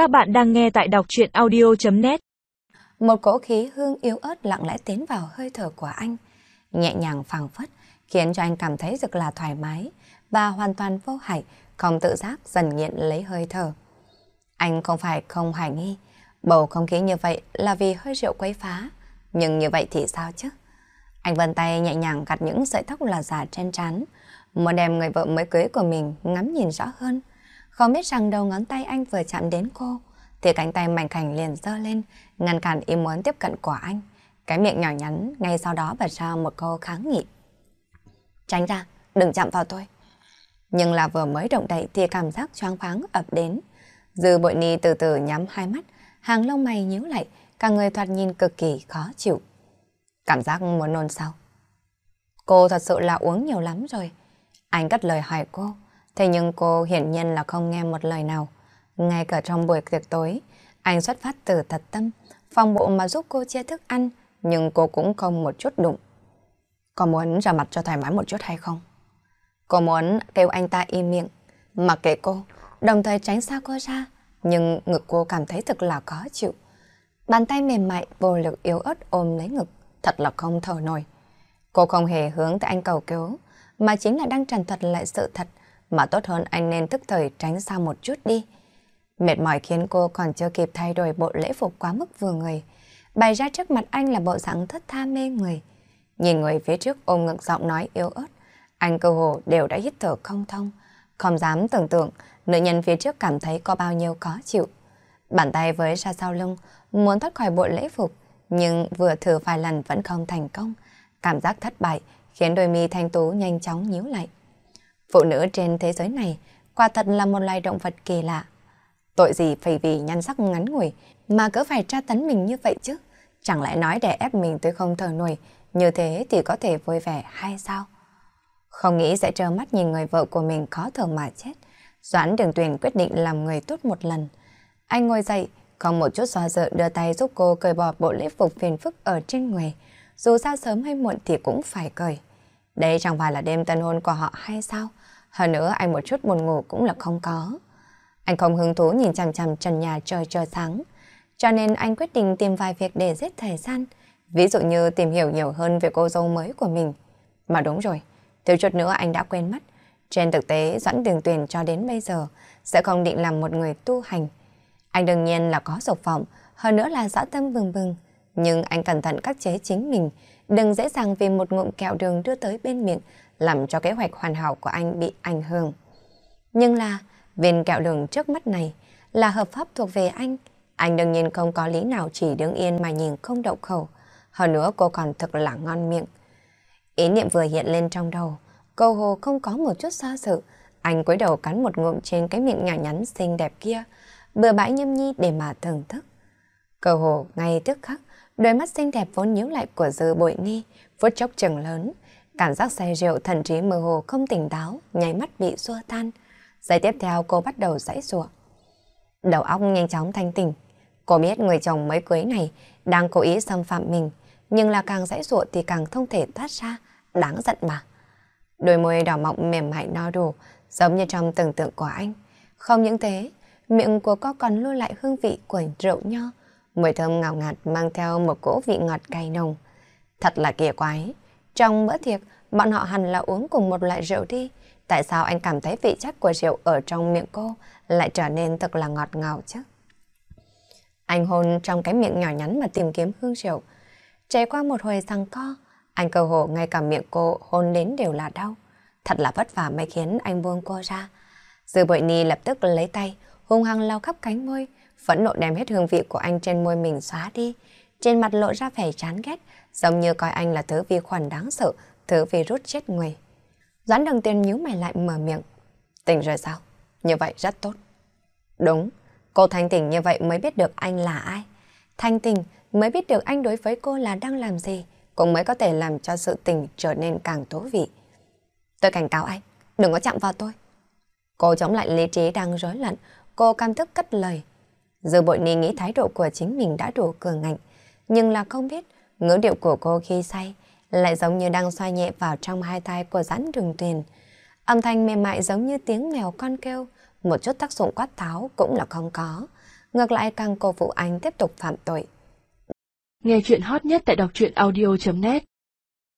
Các bạn đang nghe tại đọc chuyện audio.net Một cỗ khí hương yếu ớt lặng lẽ tiến vào hơi thở của anh. Nhẹ nhàng phẳng phất, khiến cho anh cảm thấy rất là thoải mái và hoàn toàn vô hại, không tự giác dần nghiện lấy hơi thở. Anh không phải không hoài nghi, bầu không khí như vậy là vì hơi rượu quấy phá, nhưng như vậy thì sao chứ? Anh vân tay nhẹ nhàng gặt những sợi tóc là giả trên trán, muốn đem người vợ mới cưới của mình ngắm nhìn rõ hơn. Không biết rằng đầu ngón tay anh vừa chạm đến cô, thì cánh tay mảnh khảnh liền giơ lên, ngăn cản ý muốn tiếp cận của anh. Cái miệng nhỏ nhắn ngay sau đó bật ra một câu kháng nghị. Tránh ra, đừng chạm vào tôi. Nhưng là vừa mới động đậy thì cảm giác choáng váng ập đến. Dư bội ni từ từ nhắm hai mắt, hàng lông mày nhíu lại, cả người thoạt nhìn cực kỳ khó chịu. Cảm giác muốn nôn sao? Cô thật sự là uống nhiều lắm rồi. Anh cất lời hỏi cô, thế nhưng cô hiển nhiên là không nghe một lời nào. Ngay cả trong buổi tiệc tối, anh xuất phát từ thật tâm, phòng bộ mà giúp cô chia thức ăn, nhưng cô cũng không một chút đụng. Có muốn ra mặt cho thoải mái một chút hay không? Cô muốn kêu anh ta im miệng, mặc kệ cô, đồng thời tránh xa cô ra, nhưng ngực cô cảm thấy thật là khó chịu. Bàn tay mềm mại, vô lực yếu ớt ôm lấy ngực, thật là không thở nổi. Cô không hề hướng tới anh cầu cứu, mà chính là đang tràn thuật lại sự thật, mà tốt hơn anh nên thức thời tránh xa một chút đi. Mệt mỏi khiến cô còn chưa kịp thay đổi bộ lễ phục quá mức vừa người. Bày ra trước mặt anh là bộ dạng thất tha mê người. Nhìn người phía trước ôm ngực giọng nói yếu ớt, anh cơ hồ đều đã hít thở không thông. Không dám tưởng tượng nữ nhân phía trước cảm thấy có bao nhiêu khó chịu. Bàn tay với ra sau lưng, muốn thoát khỏi bộ lễ phục, nhưng vừa thử vài lần vẫn không thành công. Cảm giác thất bại khiến đôi mi thanh tú nhanh chóng nhíu lại. Phụ nữ trên thế giới này quả thật là một loài động vật kỳ lạ. Tội gì phải vì nhan sắc ngắn ngủi mà cứ phải tra tấn mình như vậy chứ? Chẳng lẽ nói để ép mình tới không thở nổi, như thế thì có thể vui vẻ hay sao? Không nghĩ sẽ trơ mắt nhìn người vợ của mình khó thở mà chết. Doãn đường tuyển quyết định làm người tốt một lần. Anh ngồi dậy, không một chút do dự đưa tay giúp cô cởi bỏ bộ lễ phục phiền phức ở trên người. Dù sao sớm hay muộn thì cũng phải cởi. Đây chẳng phải là đêm tân hôn của họ hay sao? Hơn nữa anh một chút buồn ngủ cũng là không có. Anh không hứng thú nhìn chằm chằm trần nhà trời trời sáng. Cho nên anh quyết định tìm vài việc để giết thời gian. Ví dụ như tìm hiểu nhiều hơn về cô dâu mới của mình. Mà đúng rồi, thiếu chút nữa anh đã quên mất. Trên thực tế, Doãn Đường Tuyền cho đến bây giờ sẽ không định làm một người tu hành. Anh đương nhiên là có dục vọng, hơn nữa là dã tâm bừng bừng. Nhưng anh cẩn thận các chế chính mình, đừng dễ dàng vì một ngụm kẹo đường đưa tới bên miệng, làm cho kế hoạch hoàn hảo của anh bị ảnh hưởng. Nhưng là, viên kẹo đường trước mắt này là hợp pháp thuộc về anh. Anh đương nhiên không có lý nào chỉ đứng yên mà nhìn không đậu khẩu. Hơn nữa cô còn thật là ngon miệng. Ý niệm vừa hiện lên trong đầu, cô hồ không có một chút xa sự. Anh cúi đầu cắn một ngụm trên cái miệng nhỏ nhắn xinh đẹp kia, bừa bãi nhâm nhi để mà thưởng thức. Cầu hồ ngay tức khắc, đôi mắt xinh đẹp vốn nhíu lại của dư bội nghi, phút chốc trừng lớn. Cảm giác say rượu thần trí mơ hồ không tỉnh táo, nháy mắt bị xua tan. Giây tiếp theo cô bắt đầu dãy rủa. Đầu óc nhanh chóng thanh tỉnh. Cô biết người chồng mới cưới này đang cố ý xâm phạm mình, nhưng là càng dãy rủa thì càng không thể thoát ra, đáng giận mà. Đôi môi đỏ mọng mềm mại no đủ, giống như trong tưởng tượng của anh. Không những thế, miệng của cô còn lưu lại hương vị của rượu nho, mùi thơm ngào ngạt mang theo một cỗ vị ngọt cay nồng. Thật là kỳ quái, trong bữa tiệc, bọn họ hẳn là uống cùng một loại rượu đi. Tại sao anh cảm thấy vị chất của rượu ở trong miệng cô lại trở nên thật là ngọt ngào chứ? Anh hôn trong cái miệng nhỏ nhắn mà tìm kiếm hương rượu. Trải qua một hồi sang co, anh cầu hồ ngay cả miệng cô hôn đến đều là đau. Thật là vất vả mới khiến anh buông cô ra. Dư bội ni lập tức lấy tay, hung hăng lau khắp cánh môi, phẫn nộ đem hết hương vị của anh trên môi mình xóa đi. Trên mặt lộ ra vẻ chán ghét, giống như coi anh là thứ vi khuẩn đáng sợ, thứ virus chết người. Doãn đường tiền nhíu mày lại mở miệng. Tỉnh rồi sao? Như vậy rất tốt. Đúng, cô thanh tỉnh như vậy mới biết được anh là ai. Thanh tỉnh mới biết được anh đối với cô là đang làm gì, cũng mới có thể làm cho sự tình trở nên càng thú vị. Tôi cảnh cáo anh, đừng có chạm vào tôi. Cô chống lại lý trí đang rối loạn, cô cam thức cất lời. dù bội ni nghĩ thái độ của chính mình đã đủ cường ngạnh, nhưng là không biết ngữ điệu của cô khi say lại giống như đang xoa nhẹ vào trong hai tay của rắn đường tuyền. Âm thanh mềm mại giống như tiếng mèo con kêu, một chút tác dụng quát tháo cũng là không có. ngược lại càng cổ vũ anh tiếp tục phạm tội. Nghe chuyện hot nhất tại đọc truyện audio.net